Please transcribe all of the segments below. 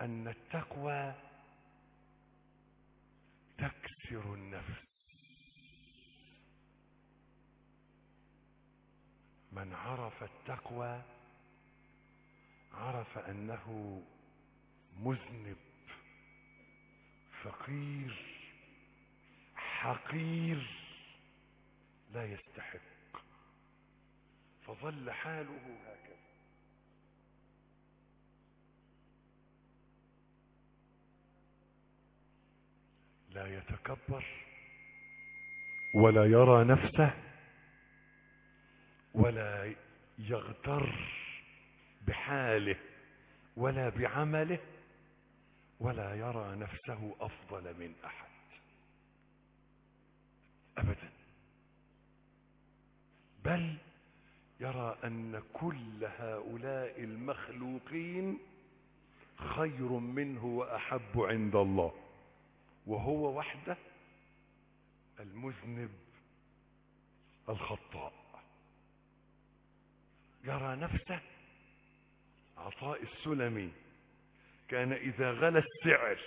أن التقوى تكسر النفس. من عرف التقوى عرف أنه مذنب فقير حقير لا يستحق. فظل حاله هكذا. لا يتكبر ولا يرى نفسه ولا يغتر بحاله ولا بعمله ولا يرى نفسه أفضل من أحد. ابدا. بل يرى أن كل هؤلاء المخلوقين خير منه وأحب عند الله. وهو وحده المذنب الخطاء. يرى نفسه عطاء السلمي كان إذا غلى السعر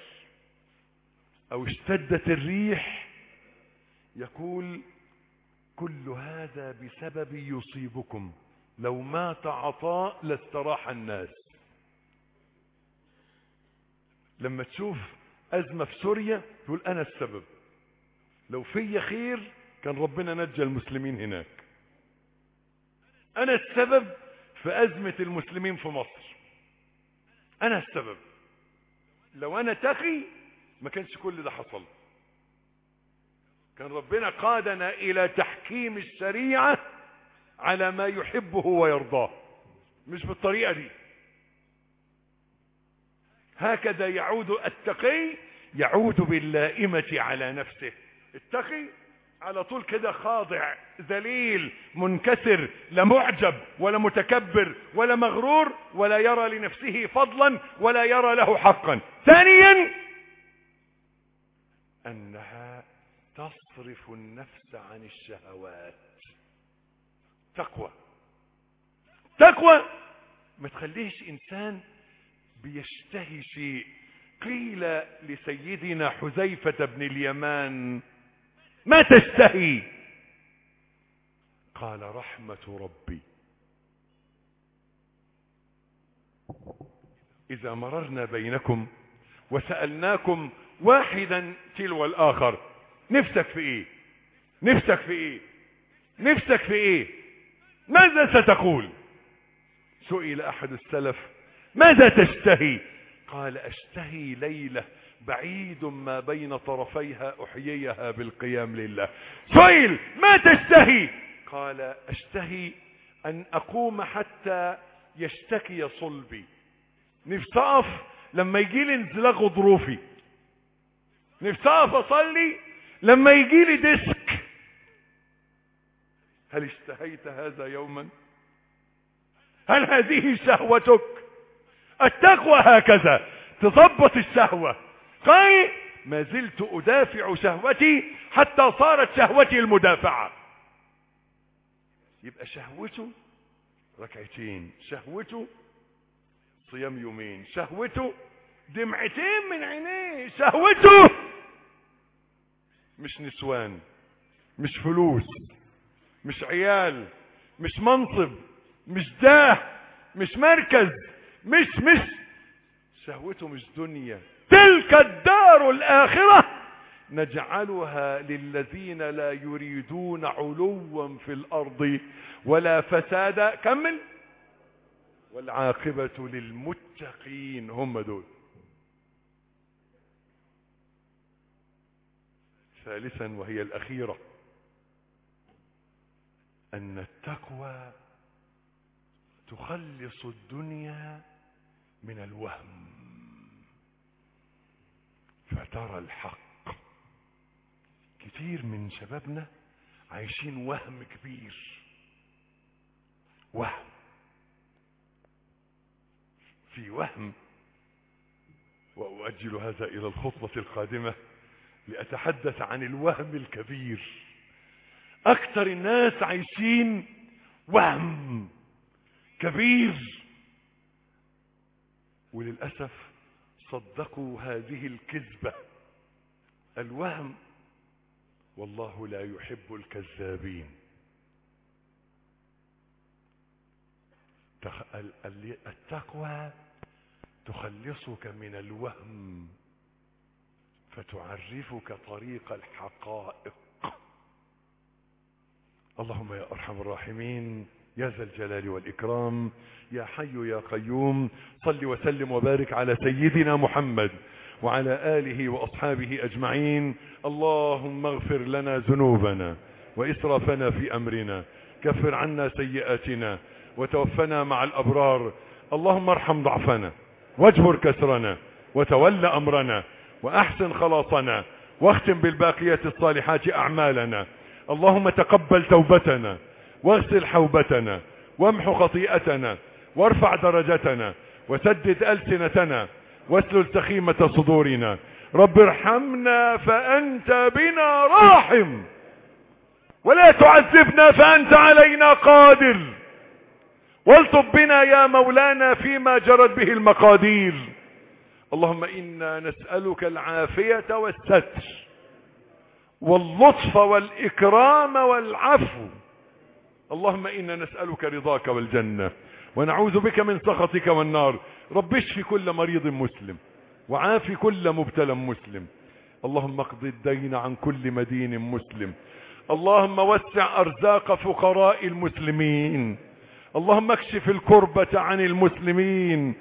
أو اشتدت الريح يقول كل هذا بسبب يصيبكم. لو مات عطاء لاستراح الناس. لما تشوف أزمة في سوريا تقول أنا السبب. لو في خير كان ربنا نجى المسلمين هناك. أنا السبب في أزمة المسلمين في مصر. أنا السبب. لو أنا تقي ما كانش كل ده حصل. كان ربنا قادنا إلى تحكيم الشريعة على ما يحبه ويرضاه. مش بالطريقة دي. هكذا يعود التقي يعود باللائمة على نفسه. التقي على طول كده خاضع ذليل منكسر لا معجب ولا متكبر ولا مغرور ولا يرى لنفسه فضلا ولا يرى له حقا. ثانيا أنها تصرف النفس عن الشهوات. تقوى. تقوى ما تخليش إنسان بيشتهي شيء. قيل لسيدنا حذيفة بن اليمان ما تشتهي؟ قال رحمة ربي. إذا مررنا بينكم وسألناكم واحدا تلو الآخر نفسك في إيه؟ نفسك في إيه؟ نفسك في إيه؟ ماذا ستقول؟ سئل أحد السلف ماذا تشتهي؟ قال أشتهي ليلة بعيد ما بين طرفيها أحييها بالقيام لله. سئل ما تشتهي؟ قال أشتهي أن أقوم حتى يشتكي صلبي. نفسي اقف لما يجي لي انزلاق غضروفي نفسي اقف أصلي لما يجي لي ديسك. هل اشتهيت هذا يوما؟ هل هذه شهوتك؟ التقوى هكذا. تضبط الشهوة. قال ما زلت أدافع شهوتي حتى صارت شهوتي المدافعة. يبقى شهوته ركعتين شهوته صيام يومين شهوته دمعتين من عينيه شهوته مش نسوان مش فلوس مش عيال مش منصب مش داه مش مركز. مش مش شهوته مش دنيا تلك الدار الآخرة نجعلها للذين لا يريدون علوا في الأرض ولا فسادا كمل والعاقبة للمتقين هم دول. ثالثا وهي الأخيرة. أن التقوى تخلص الدنيا من الوهم. فترى الحق. كتير من شبابنا عايشين وهم كبير. وهم. في وهم. وأؤجل هذا إلى الخطبة القادمة لأتحدث عن الوهم الكبير. أكثر الناس عايشين وهم كبير. وللأسف صدقوا هذه الكذبة. الوهم والله لا يحب الكذابين. التقوى تخلصك من الوهم فتعرفك طريق الحقائق. اللهم يا أرحم الراحمين. يا ذا الجلال والإكرام يا حي يا قيوم صل وسلم وبارك على سيدنا محمد وعلى آله وأصحابه أجمعين. اللهم اغفر لنا ذنوبنا وإسرافنا في أمرنا كفر عنا سيئاتنا وتوفنا مع الأبرار. اللهم ارحم ضعفنا واجبر كسرنا وتول أمرنا وأحسن خلاصنا واختم بالباقيات الصالحات أعمالنا. اللهم تقبل توبتنا واغسل حوبتنا وامح خطيئتنا وارفع درجتنا وسدد ألسنتنا واسلل سخيمة صدورنا. رب ارحمنا فأنت بنا راحم. ولا تعذبنا فأنت علينا قادر. والطب بنا يا مولانا فيما جرت به المقادير. اللهم إنا نسألك العافية والستر واللطف والإكرام والعفو. اللهم إنا نسألك رضاك والجنة ونعوذ بك من سخطك والنار. رب اشف كل مريض مسلم وعاف كل مبتلى مسلم. اللهم اقض الدين عن كل مدين مسلم. اللهم وسع أرزاق فقراء المسلمين. اللهم اكشف الكربة عن المسلمين.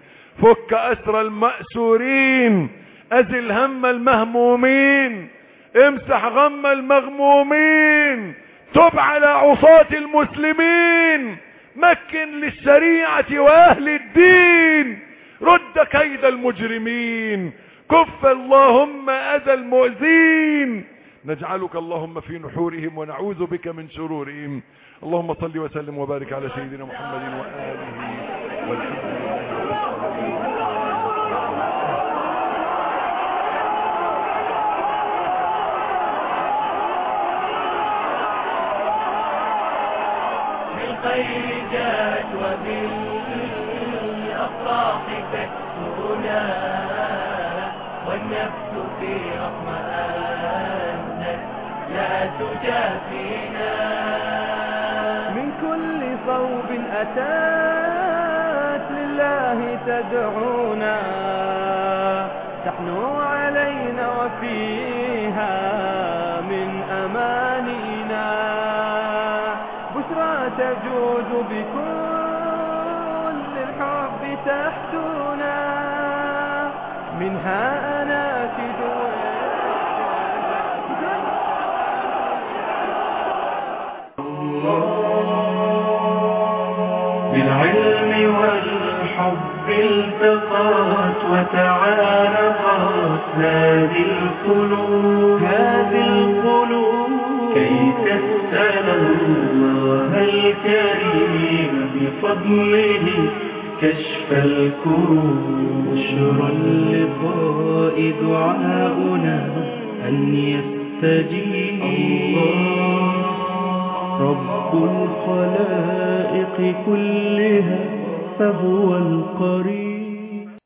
فك أسر المأسورين. أزل هم المهمومين. امسح غم المغمومين. تب على عصاة المسلمين. مكن للشريعة وأهل الدين. رد كيد المجرمين. كف اللهم أذى المؤذين. نجعلك اللهم في نحورهم ونعوذ بك من شرورهم. اللهم صل وسلم وبارك على سيدنا محمد وآله والحمد لله بالخير جاد وبالأفراح تكسرنا والنفس في اطمأنت لا تجافينا من كل صوب أتات لله تدعونا. تحنو علينا وفيها تحتنا منها أنا بالعلم والحب التقات وتعانقت هذه القلوب. هذه القلوب. كي تسأل الله الكريم بفضله كشف الكروب بشرى اللقاء دعاؤنا أن يستجيب. رب الخلائق كلها فهو القريب.